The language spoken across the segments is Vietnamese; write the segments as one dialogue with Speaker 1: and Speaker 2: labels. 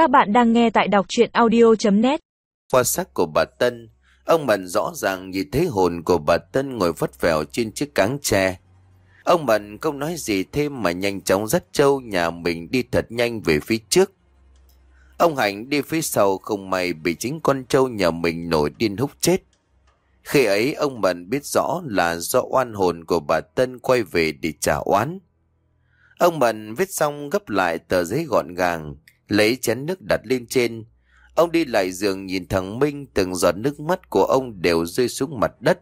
Speaker 1: Các bạn đang nghe tại đọc chuyện audio.net
Speaker 2: Qua sắc của bà Tân, ông Mận rõ ràng nhìn thấy hồn của bà Tân ngồi vất vẻo trên chiếc cáng tre. Ông Mận không nói gì thêm mà nhanh chóng dắt trâu nhà mình đi thật nhanh về phía trước. Ông Hạnh đi phía sau không may bị chính con trâu nhà mình nổi điên hút chết. Khi ấy ông Mận biết rõ là do oan hồn của bà Tân quay về để trả oán. Ông Mận viết xong gấp lại tờ giấy gọn gàng, lấy chén nước đặt lên trên. Ông đi lại giường nhìn thằng Minh từng giọt nước mắt của ông đều rơi xuống mặt đất.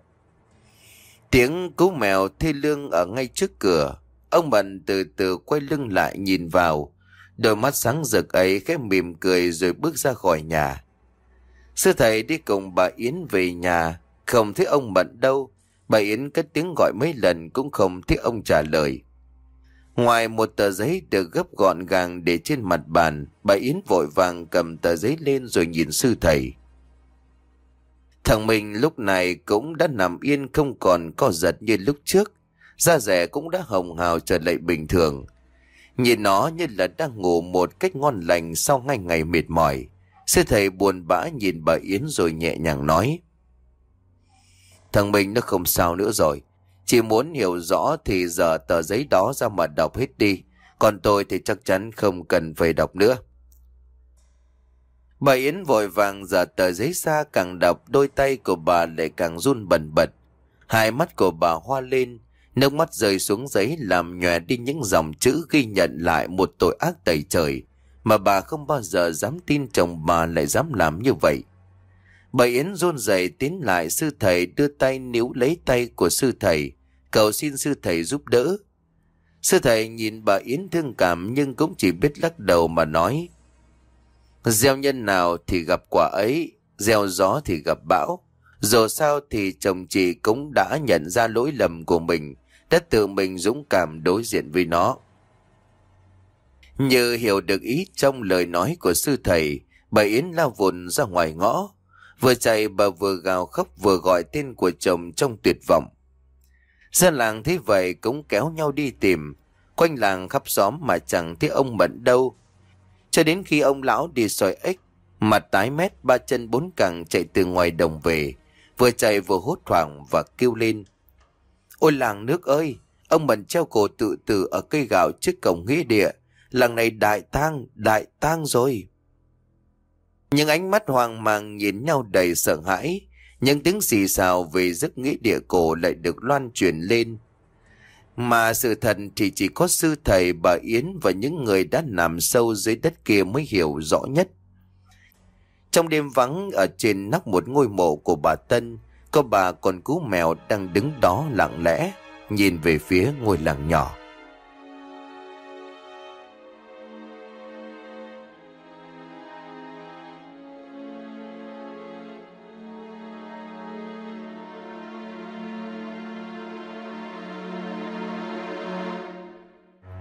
Speaker 2: Tiếng cú mèo thê lương ở ngay trước cửa. Ông Mận từ từ quay lưng lại nhìn vào. Đôi mắt sáng rực ấy khẽ mỉm cười rồi bước ra khỏi nhà. Sư thầy đi cùng bà Yến về nhà, không thấy ông Mận đâu. Bà Yến cất tiếng gọi mấy lần cũng không thấy ông trả lời. Ngoài một tờ giấy được gấp gọn gàng để trên mặt bàn, bà Yến vội vàng cầm tờ giấy lên rồi nhìn sư thầy. Thằng mình lúc này cũng đã nằm yên không còn co giật như lúc trước. Da rẻ cũng đã hồng hào trở lại bình thường. Nhìn nó như là đang ngủ một cách ngon lành sau ngày ngày mệt mỏi. Sư thầy buồn bã nhìn bà Yến rồi nhẹ nhàng nói. Thằng mình nó không sao nữa rồi. Chỉ muốn hiểu rõ thì giờ tờ giấy đó ra mà đọc hết đi. Còn tôi thì chắc chắn không cần phải đọc nữa. Bà Yến vội vàng giờ tờ giấy xa càng đọc đôi tay của bà lại càng run bần bật. Hai mắt của bà hoa lên, nước mắt rơi xuống giấy làm nhòe đi những dòng chữ ghi nhận lại một tội ác tẩy trời mà bà không bao giờ dám tin chồng bà lại dám làm như vậy. Bà Yến run rẩy tiến lại sư thầy đưa tay níu lấy tay của sư thầy, cầu xin sư thầy giúp đỡ. Sư thầy nhìn bà Yến thương cảm nhưng cũng chỉ biết lắc đầu mà nói. Gieo nhân nào thì gặp quả ấy, gieo gió thì gặp bão. Dù sao thì chồng chị cũng đã nhận ra lỗi lầm của mình, đã tự mình dũng cảm đối diện với nó. Như hiểu được ý trong lời nói của sư thầy, bà Yến lao vồn ra ngoài ngõ. Vừa chạy bà vừa gào khóc vừa gọi tên của chồng trong tuyệt vọng. Dân làng thấy vậy cũng kéo nhau đi tìm. Quanh làng khắp xóm mà chẳng thấy ông Mận đâu. Cho đến khi ông lão đi soi ếch, mặt tái mét ba chân bốn cẳng chạy từ ngoài đồng về. Vừa chạy vừa hốt hoảng và kêu lên. Ôi làng nước ơi! Ông Mận treo cổ tự tử ở cây gạo trước cổng nghĩa địa. Làng này đại tang, đại tang rồi. Những ánh mắt hoang mang nhìn nhau đầy sợ hãi. Những tiếng xì xào về giấc nghĩ địa cổ lại được loan truyền lên. Mà sự thật thì chỉ có sư thầy bà Yến và những người đã nằm sâu dưới đất kia mới hiểu rõ nhất. Trong đêm vắng ở trên nóc một ngôi mộ của bà Tân, có bà con cú mèo đang đứng đó lặng lẽ, nhìn về phía ngôi làng nhỏ.